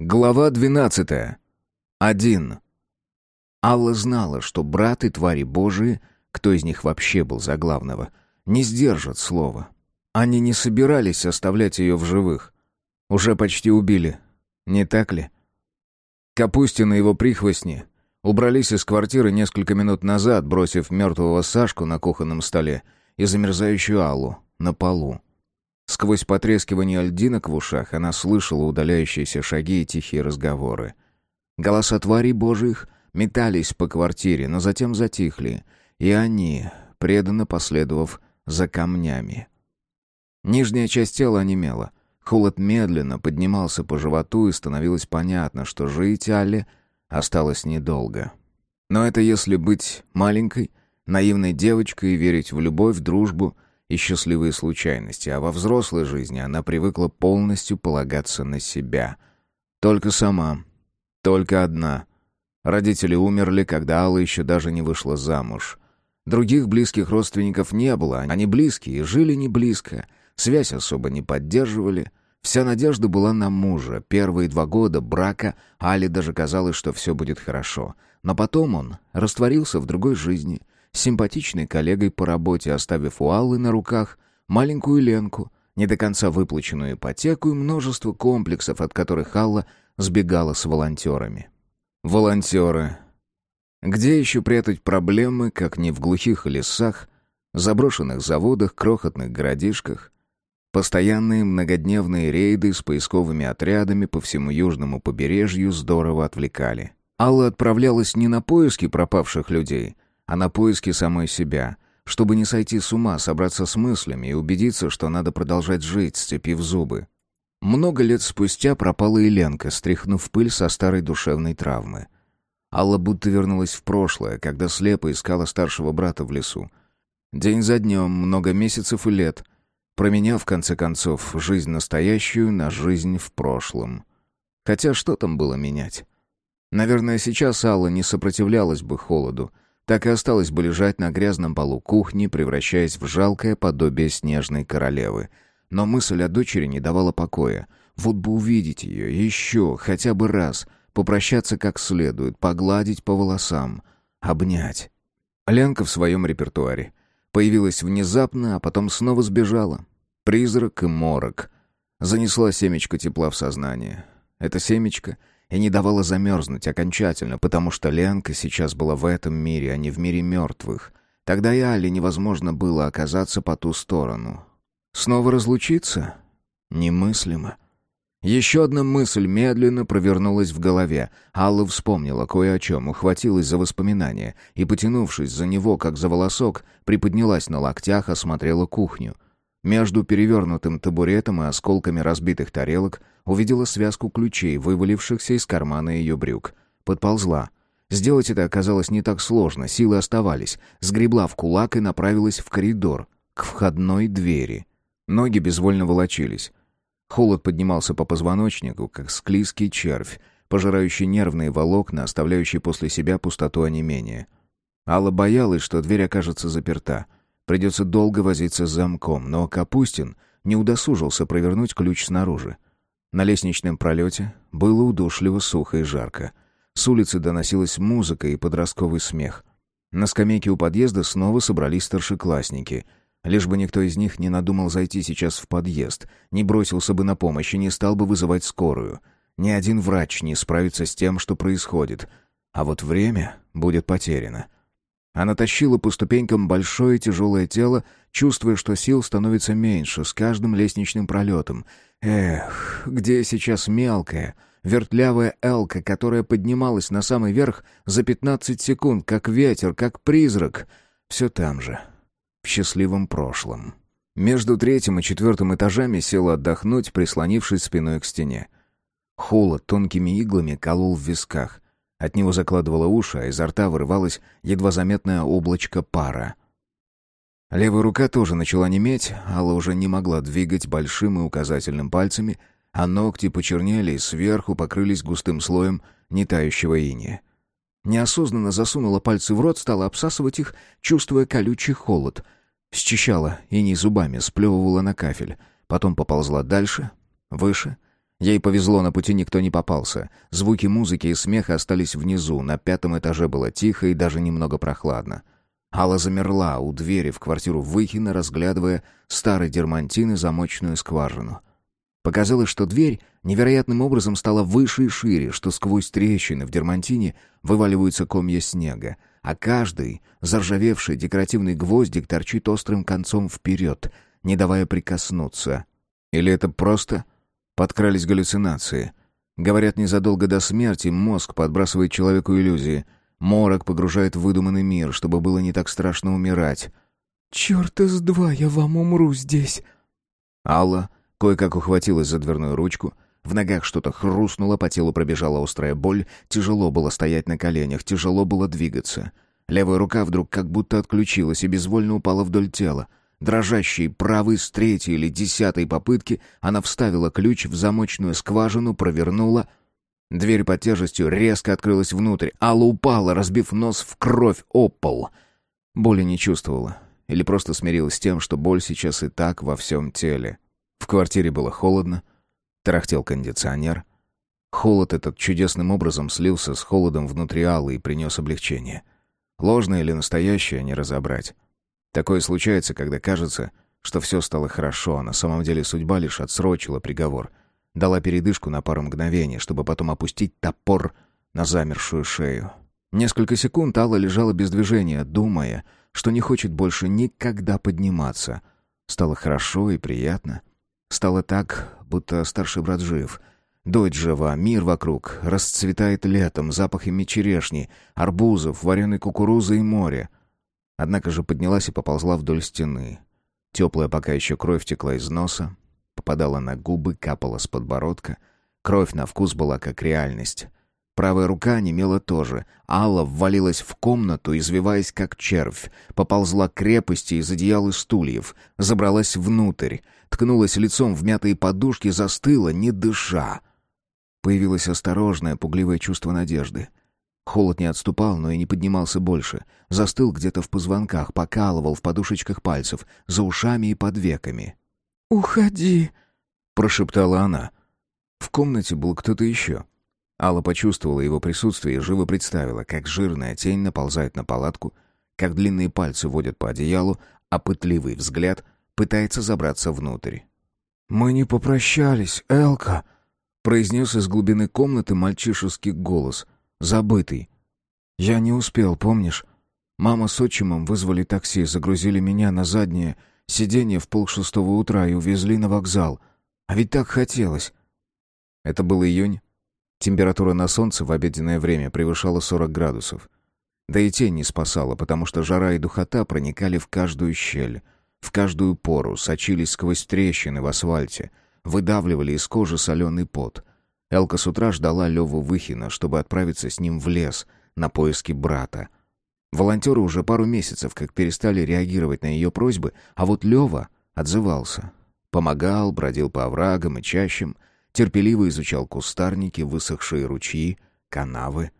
Глава двенадцатая. Один. Алла знала, что брат и твари Божии, кто из них вообще был за главного, не сдержат слова. Они не собирались оставлять ее в живых. Уже почти убили, не так ли? Капустин и его прихвостни убрались из квартиры несколько минут назад, бросив мертвого Сашку на кухонном столе и замерзающую Аллу на полу. Сквозь потрескивание льдинок в ушах она слышала удаляющиеся шаги и тихие разговоры. Голоса тварей божьих метались по квартире, но затем затихли, и они, преданно последовав за камнями. Нижняя часть тела онемела. Холод медленно поднимался по животу, и становилось понятно, что жить Алле осталось недолго. Но это если быть маленькой, наивной девочкой и верить в любовь, дружбу — и счастливые случайности, а во взрослой жизни она привыкла полностью полагаться на себя. Только сама, только одна. Родители умерли, когда Алла еще даже не вышла замуж. Других близких родственников не было, они близкие, жили не близко, связь особо не поддерживали. Вся надежда была на мужа. Первые два года брака Али даже казалось, что все будет хорошо. Но потом он растворился в другой жизни — симпатичной коллегой по работе, оставив у Аллы на руках маленькую Ленку, не до конца выплаченную ипотеку и множество комплексов, от которых Алла сбегала с волонтерами. Волонтеры. Где еще прятать проблемы, как не в глухих лесах, заброшенных заводах, крохотных городишках? Постоянные многодневные рейды с поисковыми отрядами по всему южному побережью здорово отвлекали. Алла отправлялась не на поиски пропавших людей — а на поиски самой себя, чтобы не сойти с ума, собраться с мыслями и убедиться, что надо продолжать жить, сцепив зубы. Много лет спустя пропала и Ленка, стряхнув пыль со старой душевной травмы. Алла будто вернулась в прошлое, когда слепо искала старшего брата в лесу. День за днем, много месяцев и лет, променяв, в конце концов, жизнь настоящую на жизнь в прошлом. Хотя что там было менять? Наверное, сейчас Алла не сопротивлялась бы холоду — так и осталось бы лежать на грязном полу кухни, превращаясь в жалкое подобие снежной королевы. Но мысль о дочери не давала покоя. Вот бы увидеть ее еще, хотя бы раз, попрощаться как следует, погладить по волосам, обнять. Ленка в своем репертуаре. Появилась внезапно, а потом снова сбежала. Призрак и морок. Занесла семечко тепла в сознание. Это семечко и не давала замерзнуть окончательно, потому что Ленка сейчас была в этом мире, а не в мире мертвых. Тогда и Али невозможно было оказаться по ту сторону. Снова разлучиться? Немыслимо. Еще одна мысль медленно провернулась в голове. Алла вспомнила кое о чем, ухватилась за воспоминание и, потянувшись за него, как за волосок, приподнялась на локтях, осмотрела кухню — между перевернутым табуретом и осколками разбитых тарелок увидела связку ключей, вывалившихся из кармана ее брюк. Подползла. Сделать это оказалось не так сложно, силы оставались. Сгребла в кулак и направилась в коридор, к входной двери. Ноги безвольно волочились. Холод поднимался по позвоночнику, как склизкий червь, пожирающий нервные волокна, оставляющий после себя пустоту онемения. Алла боялась, что дверь окажется заперта — Придется долго возиться с замком, но Капустин не удосужился провернуть ключ снаружи. На лестничном пролете было удушливо сухо и жарко. С улицы доносилась музыка и подростковый смех. На скамейке у подъезда снова собрались старшеклассники. Лишь бы никто из них не надумал зайти сейчас в подъезд, не бросился бы на помощь и не стал бы вызывать скорую. Ни один врач не справится с тем, что происходит. А вот время будет потеряно. Она тащила по ступенькам большое тяжелое тело, чувствуя, что сил становится меньше с каждым лестничным пролетом. Эх, где сейчас мелкая, вертлявая Элка, которая поднималась на самый верх за пятнадцать секунд, как ветер, как призрак. Все там же, в счастливом прошлом. Между третьим и четвертым этажами села отдохнуть, прислонившись спиной к стене. Холод тонкими иглами колол в висках — от него закладывало уши, а изо рта вырывалось едва заметное облачко пара. Левая рука тоже начала неметь, Алла уже не могла двигать большим и указательным пальцами, а ногти почернели и сверху покрылись густым слоем нетающего иния. Неосознанно засунула пальцы в рот, стала обсасывать их, чувствуя колючий холод. Счищала иней зубами, сплевывала на кафель. Потом поползла дальше, выше. Ей повезло, на пути никто не попался. Звуки музыки и смеха остались внизу, на пятом этаже было тихо и даже немного прохладно. Алла замерла у двери в квартиру Выхина, разглядывая старый дермантин и замочную скважину. Показалось, что дверь невероятным образом стала выше и шире, что сквозь трещины в дермантине вываливаются комья снега, а каждый заржавевший декоративный гвоздик торчит острым концом вперед, не давая прикоснуться. Или это просто подкрались галлюцинации? Говорят, незадолго до смерти мозг подбрасывает человеку иллюзии. Морок погружает в выдуманный мир, чтобы было не так страшно умирать. «Черт из два, я вам умру здесь!» Алла кое-как ухватилась за дверную ручку — в ногах что-то хрустнуло, по телу пробежала острая боль, тяжело было стоять на коленях, тяжело было двигаться. Левая рука вдруг как будто отключилась и безвольно упала вдоль тела. Дрожащей правой с третьей или десятой попытки она вставила ключ в замочную скважину, провернула. Дверь под тяжестью резко открылась внутрь. Алла упала, разбив нос в кровь о пол. Боли не чувствовала. Или просто смирилась с тем, что боль сейчас и так во всем теле. В квартире было холодно. Тарахтел кондиционер. Холод этот чудесным образом слился с холодом внутри Аллы и принес облегчение. Ложное или настоящее не разобрать. Такое случается, когда кажется, что все стало хорошо, а на самом деле судьба лишь отсрочила приговор. Дала передышку на пару мгновений, чтобы потом опустить топор на замершую шею. Несколько секунд Алла лежала без движения, думая, что не хочет больше никогда подниматься. Стало хорошо и приятно. Стало так, будто старший брат жив. Дочь жива, мир вокруг, расцветает летом, запахами черешни, арбузов, вареной кукурузы и моря. Однако же поднялась и поползла вдоль стены. Теплая пока еще кровь текла из носа, попадала на губы, капала с подбородка. Кровь на вкус была как реальность. Правая рука немела тоже. Алла ввалилась в комнату, извиваясь как червь. Поползла к крепости из одеял и стульев. Забралась внутрь. Ткнулась лицом в мятые подушки, застыла, не дыша. Появилось осторожное, пугливое чувство надежды. Холод не отступал, но и не поднимался больше. Застыл где-то в позвонках, покалывал в подушечках пальцев, за ушами и под веками. «Уходи!» — прошептала она. В комнате был кто-то еще. Алла почувствовала его присутствие и живо представила, как жирная тень наползает на палатку, как длинные пальцы водят по одеялу, а пытливый взгляд пытается забраться внутрь. «Мы не попрощались, Элка!» — произнес из глубины комнаты мальчишеский голос, забытый. «Я не успел, помнишь? Мама с отчимом вызвали такси, загрузили меня на заднее сиденье в полшестого утра и увезли на вокзал. А ведь так хотелось!» Это был июнь Температура на солнце в обеденное время превышала 40 градусов. Да и тень не спасала, потому что жара и духота проникали в каждую щель, в каждую пору, сочились сквозь трещины в асфальте, выдавливали из кожи соленый пот. Элка с утра ждала Леву Выхина, чтобы отправиться с ним в лес на поиски брата. Волонтеры уже пару месяцев как перестали реагировать на ее просьбы, а вот Лева отзывался. Помогал, бродил по оврагам и чащам, терпеливо изучал кустарники, высохшие ручьи, канавы.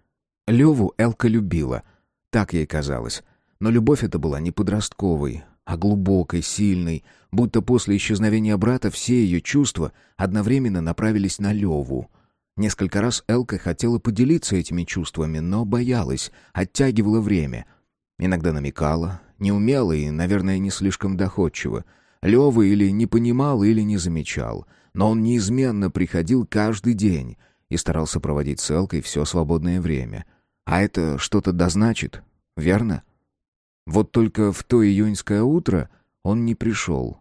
Леву Элка любила, так ей казалось. Но любовь эта была не подростковой, а глубокой, сильной, будто после исчезновения брата все ее чувства одновременно направились на Леву. Несколько раз Элка хотела поделиться этими чувствами, но боялась, оттягивала время. Иногда намекала, неумело и, наверное, не слишком доходчиво. Лева или не понимал, или не замечал — но он неизменно приходил каждый день и старался проводить с Элкой все свободное время. А это что-то дозначит, верно? Вот только в то июньское утро он не пришел.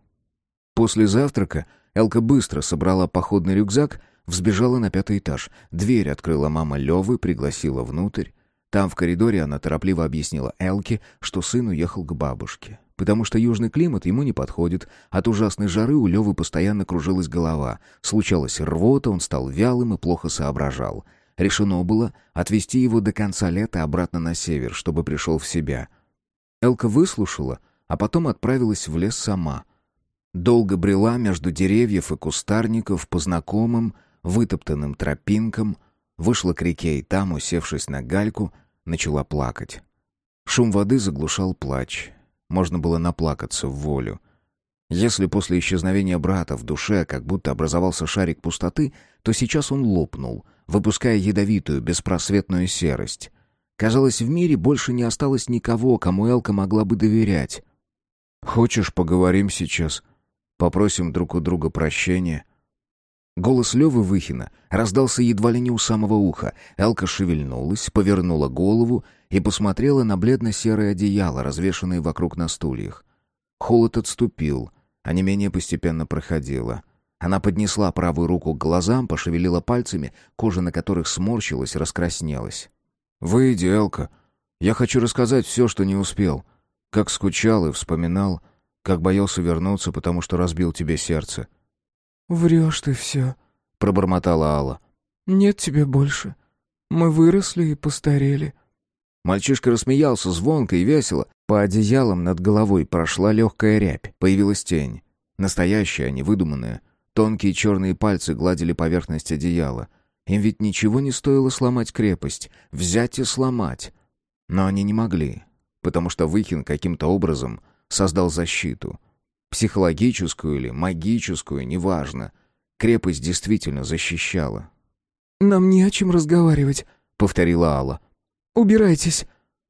После завтрака Элка быстро собрала походный рюкзак, взбежала на пятый этаж. Дверь открыла мама Левы, пригласила внутрь. Там в коридоре она торопливо объяснила Элке, что сын уехал к бабушке потому что южный климат ему не подходит. От ужасной жары у Левы постоянно кружилась голова. Случалась рвота, он стал вялым и плохо соображал. Решено было отвезти его до конца лета обратно на север, чтобы пришел в себя. Элка выслушала, а потом отправилась в лес сама. Долго брела между деревьев и кустарников по знакомым, вытоптанным тропинкам, вышла к реке и там, усевшись на гальку, начала плакать. Шум воды заглушал плач. Можно было наплакаться в волю. Если после исчезновения брата в душе как будто образовался шарик пустоты, то сейчас он лопнул, выпуская ядовитую, беспросветную серость. Казалось, в мире больше не осталось никого, кому Элка могла бы доверять. «Хочешь, поговорим сейчас? Попросим друг у друга прощения?» Голос Левы Выхина раздался едва ли не у самого уха. Элка шевельнулась, повернула голову и посмотрела на бледно-серое одеяло, развешанное вокруг на стульях. Холод отступил, а не менее постепенно проходило. Она поднесла правую руку к глазам, пошевелила пальцами, кожа на которых сморщилась, раскраснелась. «Выйди, Элка. Я хочу рассказать все, что не успел. Как скучал и вспоминал, как боялся вернуться, потому что разбил тебе сердце. «Врешь ты все», — пробормотала Алла. «Нет тебе больше. Мы выросли и постарели». Мальчишка рассмеялся звонко и весело. По одеялам над головой прошла легкая рябь. Появилась тень. Настоящая, а не выдуманная. Тонкие черные пальцы гладили поверхность одеяла. Им ведь ничего не стоило сломать крепость. Взять и сломать. Но они не могли. Потому что Выхин каким-то образом создал защиту. Психологическую или магическую, неважно. Крепость действительно защищала. «Нам не о чем разговаривать», — повторила Алла. «Убирайтесь».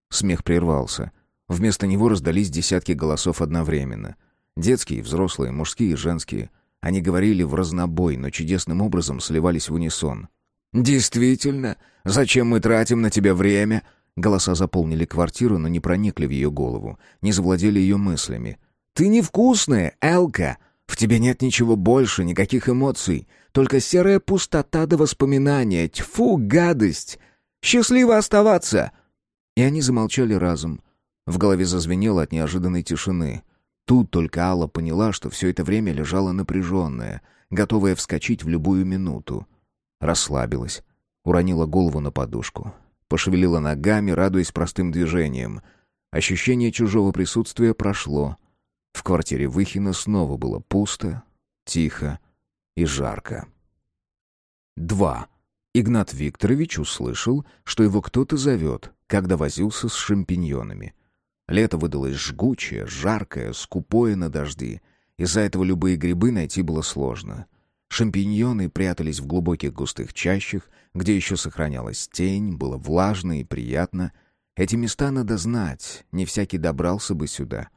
Смех прервался. Вместо него раздались десятки голосов одновременно. Детские, взрослые, мужские и женские. Они говорили в разнобой, но чудесным образом сливались в унисон. «Действительно? Зачем мы тратим на тебя время?» Голоса заполнили квартиру, но не проникли в ее голову, не завладели ее мыслями. Ты невкусная, Элка. В тебе нет ничего больше, никаких эмоций. Только серая пустота до воспоминания. Тьфу, гадость! Счастливо оставаться!» И они замолчали разом. В голове зазвенело от неожиданной тишины. Тут только Алла поняла, что все это время лежала напряженная, готовая вскочить в любую минуту. Расслабилась, уронила голову на подушку, пошевелила ногами, радуясь простым движениям. Ощущение чужого присутствия прошло — в квартире Выхина снова было пусто, тихо и жарко. 2. Игнат Викторович услышал, что его кто-то зовет, когда возился с шампиньонами. Лето выдалось жгучее, жаркое, скупое на дожди. Из-за этого любые грибы найти было сложно. Шампиньоны прятались в глубоких густых чащах, где еще сохранялась тень, было влажно и приятно. Эти места надо знать, не всякий добрался бы сюда.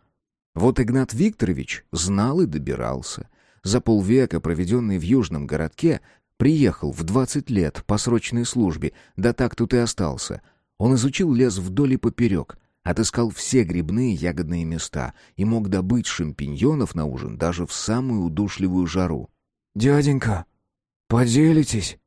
Вот Игнат Викторович знал и добирался. За полвека, проведенный в южном городке, приехал в 20 лет по срочной службе, да так тут и остался. Он изучил лес вдоль и поперек, отыскал все грибные ягодные места и мог добыть шампиньонов на ужин даже в самую удушливую жару. «Дяденька, поделитесь?»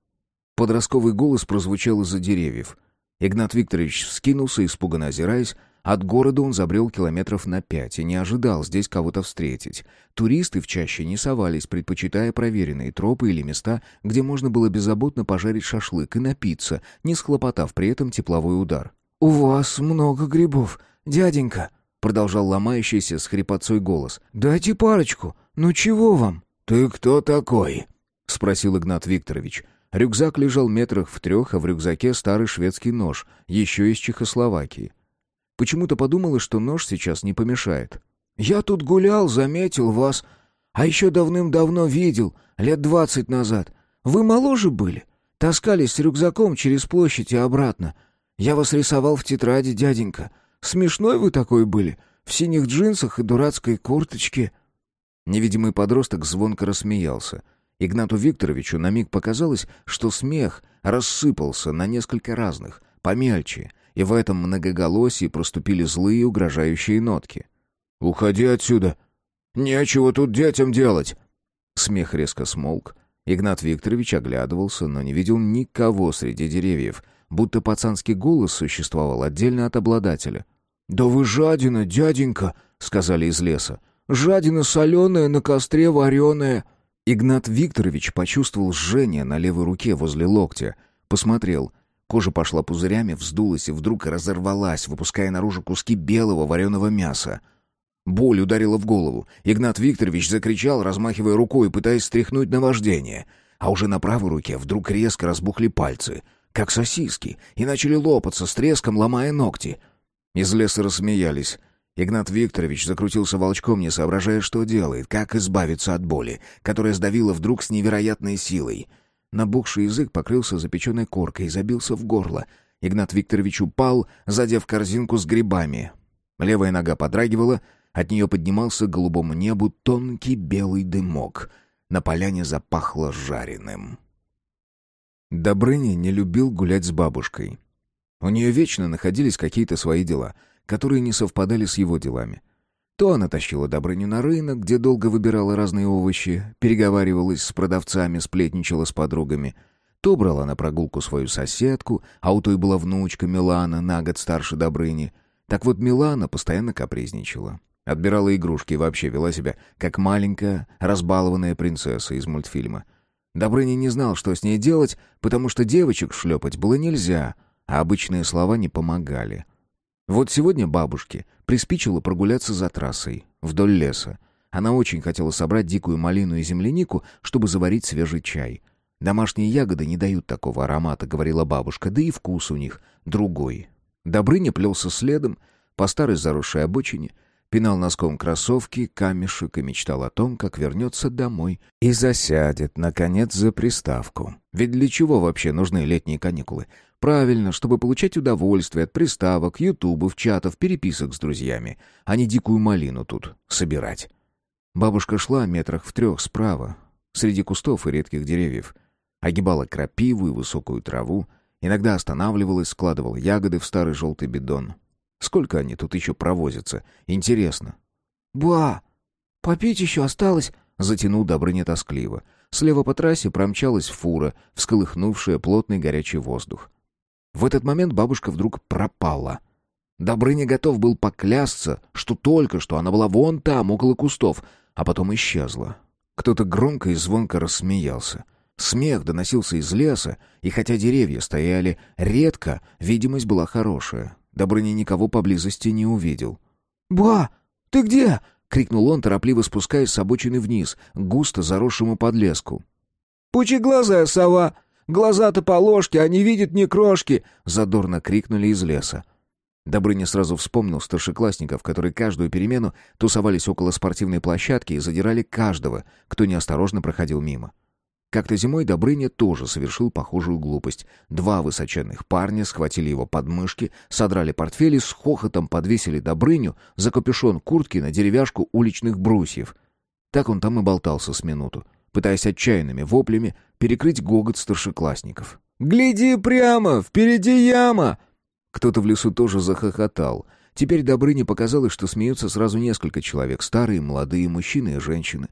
Подростковый голос прозвучал из-за деревьев. Игнат Викторович вскинулся, испуганно озираясь, от города он забрел километров на пять и не ожидал здесь кого-то встретить. Туристы в чаще не совались, предпочитая проверенные тропы или места, где можно было беззаботно пожарить шашлык и напиться, не схлопотав при этом тепловой удар. «У вас много грибов, дяденька», — продолжал ломающийся с хрипотцой голос. «Дайте парочку. Ну чего вам?» «Ты кто такой?» — спросил Игнат Викторович. Рюкзак лежал метрах в трех, а в рюкзаке старый шведский нож, еще из Чехословакии. Почему-то подумала, что нож сейчас не помешает. «Я тут гулял, заметил вас. А еще давным-давно видел, лет двадцать назад. Вы моложе были? Таскались с рюкзаком через площадь и обратно. Я вас рисовал в тетради, дяденька. Смешной вы такой были, в синих джинсах и дурацкой курточке». Невидимый подросток звонко рассмеялся. Игнату Викторовичу на миг показалось, что смех рассыпался на несколько разных, помельче — и в этом многоголосии проступили злые угрожающие нотки. «Уходи отсюда! Нечего тут детям делать!» Смех резко смолк. Игнат Викторович оглядывался, но не видел никого среди деревьев, будто пацанский голос существовал отдельно от обладателя. «Да вы жадина, дяденька!» — сказали из леса. «Жадина соленая, на костре вареная!» Игнат Викторович почувствовал жжение на левой руке возле локтя. Посмотрел — Кожа пошла пузырями, вздулась и вдруг разорвалась, выпуская наружу куски белого вареного мяса. Боль ударила в голову. Игнат Викторович закричал, размахивая рукой, пытаясь стряхнуть наваждение. А уже на правой руке вдруг резко разбухли пальцы, как сосиски, и начали лопаться с треском, ломая ногти. Из леса рассмеялись. Игнат Викторович закрутился волчком, не соображая, что делает, как избавиться от боли, которая сдавила вдруг с невероятной силой. Набухший язык покрылся запеченной коркой и забился в горло. Игнат Викторович упал, задев корзинку с грибами. Левая нога подрагивала, от нее поднимался к голубому небу тонкий белый дымок. На поляне запахло жареным. Добрыня не любил гулять с бабушкой. У нее вечно находились какие-то свои дела — которые не совпадали с его делами. То она тащила Добрыню на рынок, где долго выбирала разные овощи, переговаривалась с продавцами, сплетничала с подругами. То брала на прогулку свою соседку, а у той была внучка Милана, на год старше Добрыни. Так вот Милана постоянно капризничала. Отбирала игрушки и вообще вела себя, как маленькая, разбалованная принцесса из мультфильма. Добрыня не знал, что с ней делать, потому что девочек шлепать было нельзя, а обычные слова не помогали. Вот сегодня бабушке приспичило прогуляться за трассой, вдоль леса. Она очень хотела собрать дикую малину и землянику, чтобы заварить свежий чай. «Домашние ягоды не дают такого аромата», — говорила бабушка, да и вкус у них другой. Добрыня плелся следом по старой заросшей обочине, пинал носком кроссовки, камешек и мечтал о том, как вернется домой и засядет, наконец, за приставку. Ведь для чего вообще нужны летние каникулы? Правильно, чтобы получать удовольствие от приставок, ютубов, чатов, переписок с друзьями, а не дикую малину тут собирать. Бабушка шла метрах в трех справа, среди кустов и редких деревьев. Огибала крапиву и высокую траву, иногда останавливалась, складывала ягоды в старый желтый бидон. Сколько они тут еще провозятся? Интересно. «Ба! Попить еще осталось!» — затянул Добрыня тоскливо. Слева по трассе промчалась фура, всколыхнувшая плотный горячий воздух. В этот момент бабушка вдруг пропала. Добрыня готов был поклясться, что только что она была вон там, около кустов, а потом исчезла. Кто-то громко и звонко рассмеялся. Смех доносился из леса, и хотя деревья стояли редко, видимость была хорошая. Добрыня никого поблизости не увидел. «Ба, ты где?» — крикнул он, торопливо спускаясь с обочины вниз, густо заросшему подлеску. «Пучеглазая сова! Глаза-то по ложке, а не видит ни крошки!» — задорно крикнули из леса. Добрыня сразу вспомнил старшеклассников, которые каждую перемену тусовались около спортивной площадки и задирали каждого, кто неосторожно проходил мимо. Как-то зимой Добрыня тоже совершил похожую глупость. Два высоченных парня схватили его подмышки, содрали портфели, с хохотом подвесили Добрыню за капюшон куртки на деревяшку уличных брусьев. Так он там и болтался с минуту, пытаясь отчаянными воплями перекрыть гогот старшеклассников. «Гляди прямо! Впереди яма!» Кто-то в лесу тоже захохотал. Теперь Добрыне показалось, что смеются сразу несколько человек, старые, молодые, мужчины и женщины.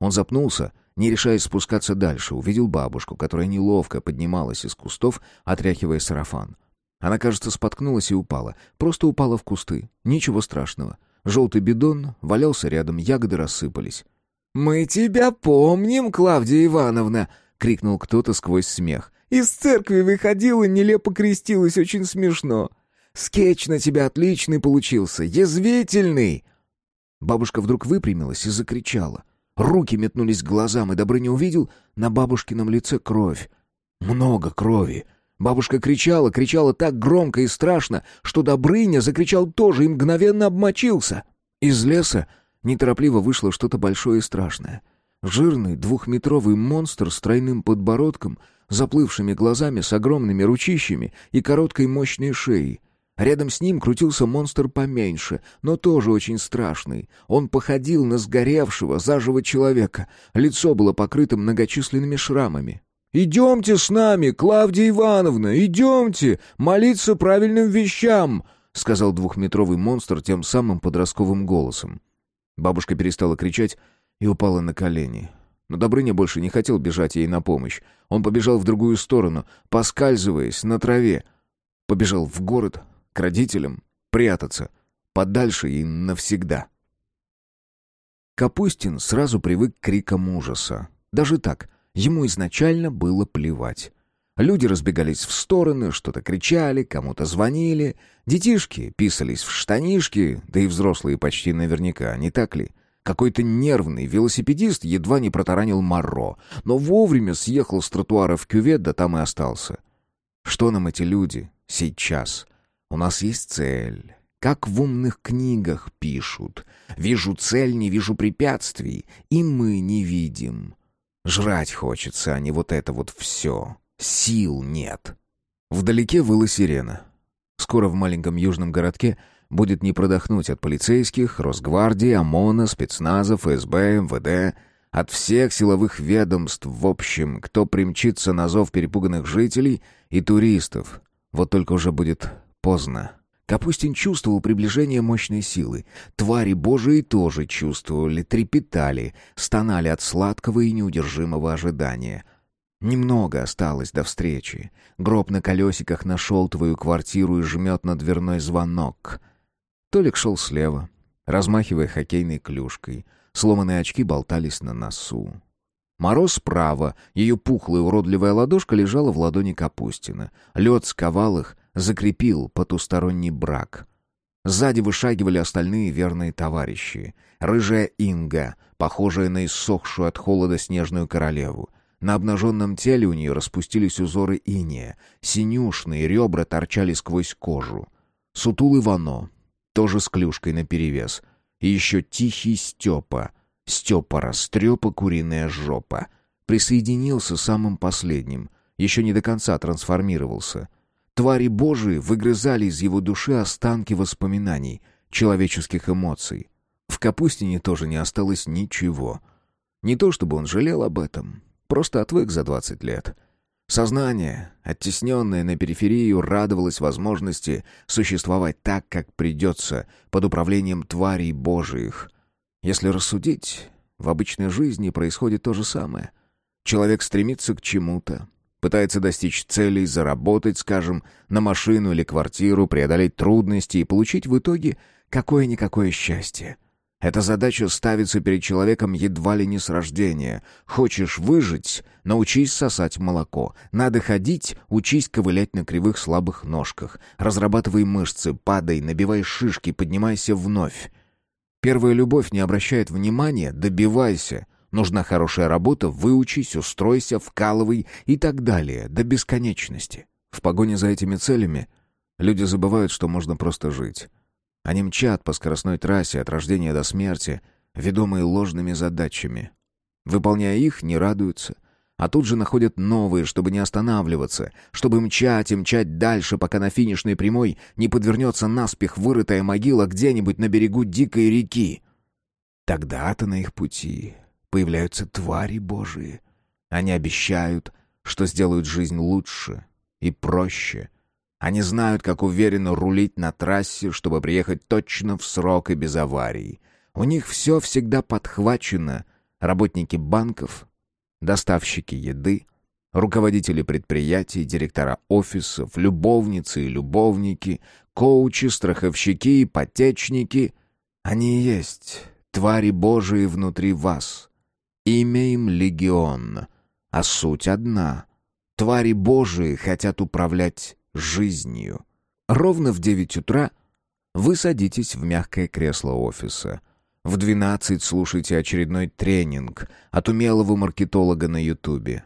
Он запнулся, не решаясь спускаться дальше, увидел бабушку, которая неловко поднималась из кустов, отряхивая сарафан. Она, кажется, споткнулась и упала. Просто упала в кусты. Ничего страшного. Желтый бидон валялся рядом, ягоды рассыпались. «Мы тебя помним, Клавдия Ивановна!» — крикнул кто-то сквозь смех. «Из церкви выходила, нелепо крестилась, очень смешно. Скетч на тебя отличный получился, язвительный!» Бабушка вдруг выпрямилась и закричала. Руки метнулись к глазам, и Добрыня увидел на бабушкином лице кровь. Много крови. Бабушка кричала, кричала так громко и страшно, что Добрыня закричал тоже и мгновенно обмочился. Из леса неторопливо вышло что-то большое и страшное. Жирный двухметровый монстр с тройным подбородком, заплывшими глазами, с огромными ручищами и короткой мощной шеей. Рядом с ним крутился монстр поменьше, но тоже очень страшный. Он походил на сгоревшего, заживо человека. Лицо было покрыто многочисленными шрамами. «Идемте с нами, Клавдия Ивановна, идемте! Молиться правильным вещам!» — сказал двухметровый монстр тем самым подростковым голосом. Бабушка перестала кричать и упала на колени. Но Добрыня больше не хотел бежать ей на помощь. Он побежал в другую сторону, поскальзываясь на траве. Побежал в город, к родителям, прятаться, подальше и навсегда. Капустин сразу привык к крикам ужаса. Даже так, ему изначально было плевать. Люди разбегались в стороны, что-то кричали, кому-то звонили. Детишки писались в штанишки, да и взрослые почти наверняка, не так ли? Какой-то нервный велосипедист едва не протаранил Марро, но вовремя съехал с тротуара в кювет, да там и остался. Что нам эти люди сейчас? У нас есть цель. как в умных книгах пишут. Вижу цель, не вижу препятствий, и мы не видим. Жрать хочется, а не вот это вот все. Сил нет. Вдалеке выла сирена. Скоро в маленьком южном городке будет не продохнуть от полицейских, Росгвардии, ОМОНа, спецназа, ФСБ, МВД, от всех силовых ведомств, в общем, кто примчится на зов перепуганных жителей и туристов. Вот только уже будет поздно. Капустин чувствовал приближение мощной силы. Твари божии тоже чувствовали, трепетали, стонали от сладкого и неудержимого ожидания. Немного осталось до встречи. Гроб на колесиках нашел твою квартиру и жмет на дверной звонок. Толик шел слева, размахивая хоккейной клюшкой. Сломанные очки болтались на носу. Мороз справа, ее пухлая уродливая ладошка лежала в ладони Капустина. Лед сковал их, закрепил потусторонний брак. Сзади вышагивали остальные верные товарищи. Рыжая Инга, похожая на иссохшую от холода снежную королеву. На обнаженном теле у нее распустились узоры иния. Синюшные ребра торчали сквозь кожу. Сутулый Вано, тоже с клюшкой наперевес. И еще тихий Степа. Степа растрепа куриная жопа. Присоединился самым последним. Еще не до конца трансформировался. Твари Божии выгрызали из его души останки воспоминаний, человеческих эмоций. В Капустине тоже не осталось ничего. Не то чтобы он жалел об этом, просто отвык за двадцать лет. Сознание, оттесненное на периферию, радовалось возможности существовать так, как придется, под управлением тварей Божиих. Если рассудить, в обычной жизни происходит то же самое. Человек стремится к чему-то, пытается достичь целей, заработать, скажем, на машину или квартиру, преодолеть трудности и получить в итоге какое-никакое счастье. Эта задача ставится перед человеком едва ли не с рождения. Хочешь выжить — научись сосать молоко. Надо ходить — учись ковылять на кривых слабых ножках. Разрабатывай мышцы, падай, набивай шишки, поднимайся вновь. Первая любовь не обращает внимания, добивайся. Нужна хорошая работа, выучись, устройся, вкалывай и так далее, до бесконечности. В погоне за этими целями люди забывают, что можно просто жить. Они мчат по скоростной трассе от рождения до смерти, ведомые ложными задачами. Выполняя их, не радуются, а тут же находят новые, чтобы не останавливаться, чтобы мчать и мчать дальше, пока на финишной прямой не подвернется наспех вырытая могила где-нибудь на берегу дикой реки. Тогда-то на их пути появляются твари божии. Они обещают, что сделают жизнь лучше и проще. Они знают, как уверенно рулить на трассе, чтобы приехать точно в срок и без аварий. У них все всегда подхвачено. Работники банков, доставщики еды, руководители предприятий, директора офисов, любовницы и любовники, коучи, страховщики, ипотечники. Они и есть твари Божии внутри вас. Имя им легион, а суть одна. Твари Божии хотят управлять жизнью. Ровно в девять утра вы садитесь в мягкое кресло офиса. В двенадцать слушаете очередной тренинг от умелого маркетолога на Ютубе.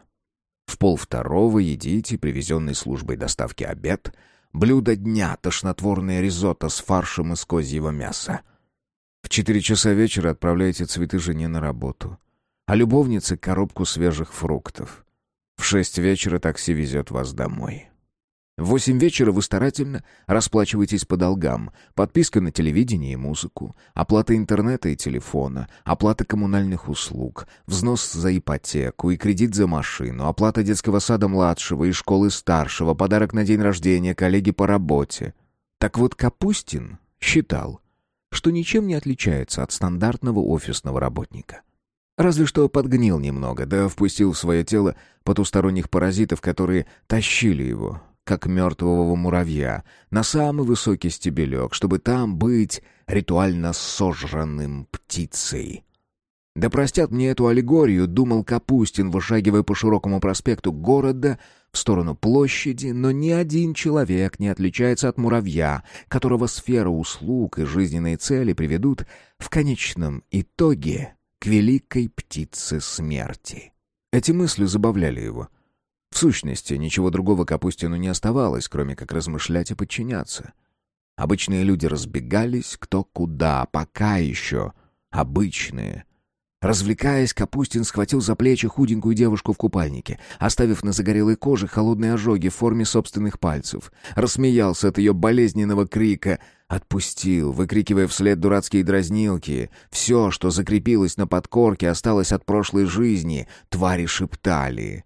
В полвторого едите привезенный службой доставки обед, блюдо дня — тошнотворное ризотто с фаршем из козьего мяса. В четыре часа вечера отправляете цветы жене на работу — а любовнице коробку свежих фруктов. В шесть вечера такси везет вас домой. В восемь вечера вы старательно расплачиваетесь по долгам. Подписка на телевидение и музыку, оплата интернета и телефона, оплата коммунальных услуг, взнос за ипотеку и кредит за машину, оплата детского сада младшего и школы старшего, подарок на день рождения коллеги по работе. Так вот Капустин считал, что ничем не отличается от стандартного офисного работника. Разве что подгнил немного, да впустил в свое тело потусторонних паразитов, которые тащили его, как мертвого муравья, на самый высокий стебелек, чтобы там быть ритуально сожранным птицей. Да простят мне эту аллегорию, думал Капустин, вышагивая по широкому проспекту города в сторону площади, но ни один человек не отличается от муравья, которого сфера услуг и жизненные цели приведут в конечном итоге к великой птице смерти. Эти мысли забавляли его. В сущности, ничего другого Капустину не оставалось, кроме как размышлять и подчиняться. Обычные люди разбегались кто куда, пока еще обычные. Развлекаясь, Капустин схватил за плечи худенькую девушку в купальнике, оставив на загорелой коже холодные ожоги в форме собственных пальцев. Рассмеялся от ее болезненного крика. Отпустил, выкрикивая вслед дурацкие дразнилки. Все, что закрепилось на подкорке, осталось от прошлой жизни. Твари шептали.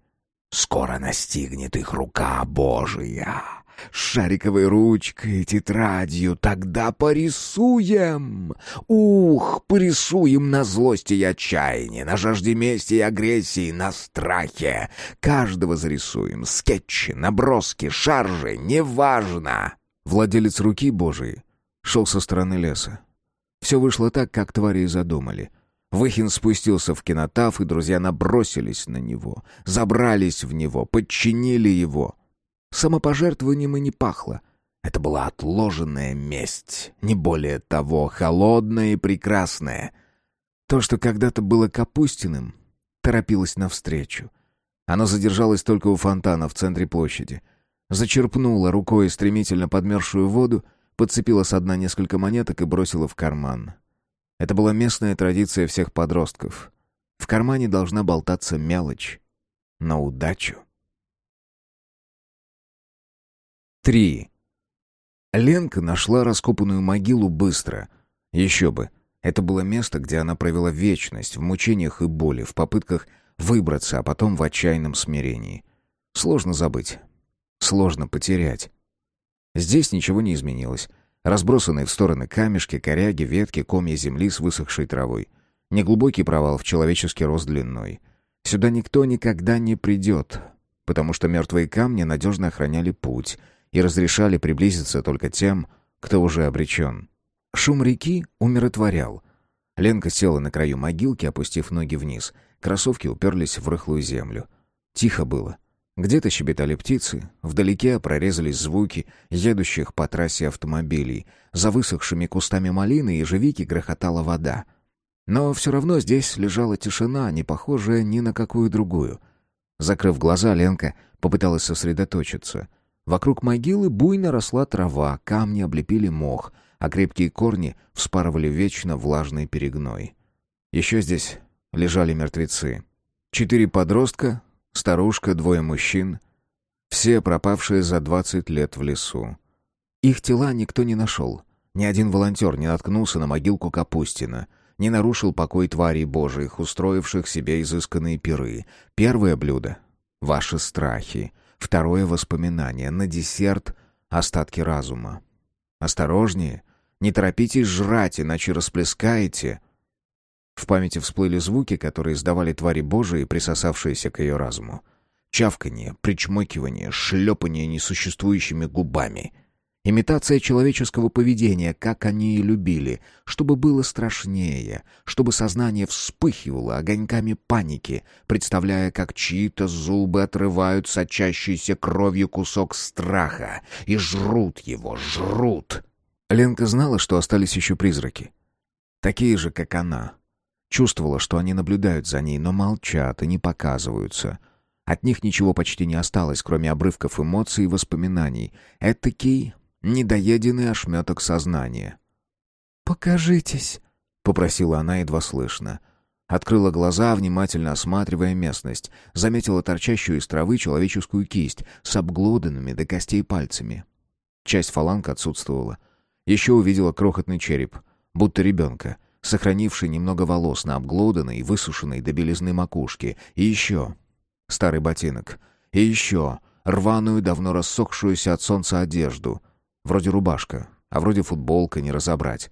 «Скоро настигнет их рука Божия!» С шариковой ручкой и тетрадью. Тогда порисуем! Ух, порисуем на злости и отчаянии, на жажде мести и агрессии, на страхе. Каждого зарисуем. Скетчи, наброски, шаржи, неважно. Владелец руки Божией шел со стороны леса. Все вышло так, как твари и задумали — Выхин спустился в кинотаф, и друзья набросились на него, забрались в него, подчинили его. Самопожертвованием и не пахло. Это была отложенная месть, не более того, холодная и прекрасная. То, что когда-то было Капустиным, торопилось навстречу. Оно задержалось только у фонтана в центре площади. Зачерпнула рукой стремительно подмерзшую воду, подцепила со дна несколько монеток и бросила в карман. Это была местная традиция всех подростков. В кармане должна болтаться мелочь. На удачу. Три. Ленка нашла раскопанную могилу быстро. Еще бы. Это было место, где она провела вечность в мучениях и боли, в попытках выбраться, а потом в отчаянном смирении. Сложно забыть. Сложно потерять. Здесь ничего не изменилось. Разбросанные в стороны камешки, коряги, ветки, комья земли с высохшей травой. Неглубокий провал в человеческий рост длиной. Сюда никто никогда не придет, потому что мертвые камни надежно охраняли путь — и разрешали приблизиться только тем, кто уже обречен. Шум реки умиротворял. Ленка села на краю могилки, опустив ноги вниз. Кроссовки уперлись в рыхлую землю. Тихо было. Где-то щебетали птицы, вдалеке прорезались звуки едущих по трассе автомобилей. За высохшими кустами малины и ежевики грохотала вода. Но все равно здесь лежала тишина, не похожая ни на какую другую. Закрыв глаза, Ленка попыталась сосредоточиться — Вокруг могилы буйно росла трава, камни облепили мох, а крепкие корни вспарывали вечно влажный перегной. Еще здесь лежали мертвецы. Четыре подростка, старушка, двое мужчин. Все пропавшие за двадцать лет в лесу. Их тела никто не нашел. Ни один волонтер не наткнулся на могилку Капустина, не нарушил покой тварей божьих, устроивших себе изысканные пиры. Первое блюдо — ваши страхи — Второе воспоминание. На десерт остатки разума. Осторожнее. Не торопитесь жрать, иначе расплескаете. В памяти всплыли звуки, которые издавали твари Божии, присосавшиеся к ее разуму. Чавканье, причмокивание, шлепание несуществующими губами — Имитация человеческого поведения, как они и любили, чтобы было страшнее, чтобы сознание вспыхивало огоньками паники, представляя, как чьи-то зубы отрывают сочащийся кровью кусок страха и жрут его, жрут. Ленка знала, что остались еще призраки. Такие же, как она. Чувствовала, что они наблюдают за ней, но молчат и не показываются — от них ничего почти не осталось, кроме обрывков эмоций и воспоминаний. Этакий недоеденный ошметок сознания. «Покажитесь», — попросила она едва слышно. Открыла глаза, внимательно осматривая местность, заметила торчащую из травы человеческую кисть с обглоданными до костей пальцами. Часть фаланг отсутствовала. Еще увидела крохотный череп, будто ребенка, сохранивший немного волос на обглоданной и высушенной до белизны макушке. И еще старый ботинок. И еще рваную, давно рассохшуюся от солнца одежду — Вроде рубашка, а вроде футболка, не разобрать.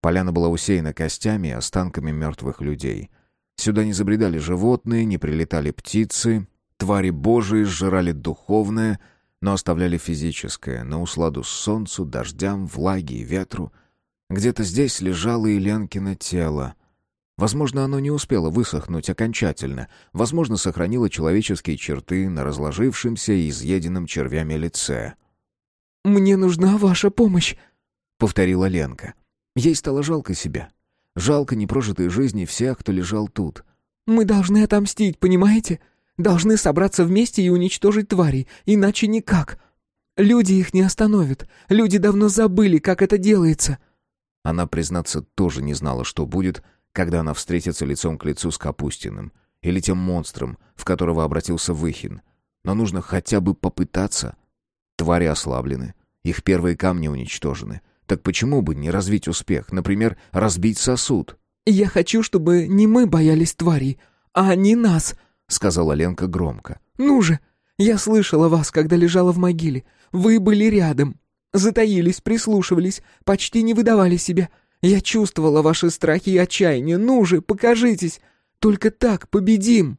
Поляна была усеяна костями и останками мертвых людей. Сюда не забредали животные, не прилетали птицы. Твари божии сжирали духовное, но оставляли физическое, на усладу солнцу, дождям, влаге и ветру. Где-то здесь лежало и Ленкино тело. Возможно, оно не успело высохнуть окончательно. Возможно, сохранило человеческие черты на разложившемся и изъеденном червями лице. «Мне нужна ваша помощь», — повторила Ленка. Ей стало жалко себя. Жалко непрожитой жизни всех, кто лежал тут. «Мы должны отомстить, понимаете? Должны собраться вместе и уничтожить тварей, иначе никак. Люди их не остановят. Люди давно забыли, как это делается». Она, признаться, тоже не знала, что будет, когда она встретится лицом к лицу с Капустиным или тем монстром, в которого обратился Выхин. Но нужно хотя бы попытаться. Твари ослаблены, их первые камни уничтожены. Так почему бы не развить успех, например, разбить сосуд? «Я хочу, чтобы не мы боялись тварей, а они нас», — сказала Ленка громко. «Ну же, я слышала вас, когда лежала в могиле. Вы были рядом. Затаились, прислушивались, почти не выдавали себя. Я чувствовала ваши страхи и отчаяние. Ну же, покажитесь. Только так победим!»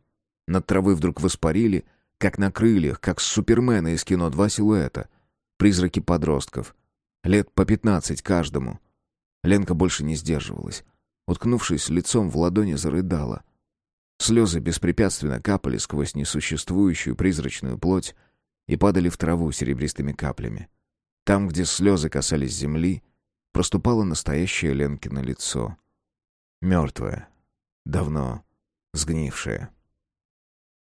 Над травы вдруг воспарили, как на крыльях, как с Супермена из кино два силуэта. Призраки подростков. Лет по пятнадцать каждому. Ленка больше не сдерживалась. Уткнувшись лицом в ладони, зарыдала. Слезы беспрепятственно капали сквозь несуществующую призрачную плоть и падали в траву серебристыми каплями. Там, где слезы касались земли, проступало настоящее Ленкино лицо. Мертвое, давно сгнившее.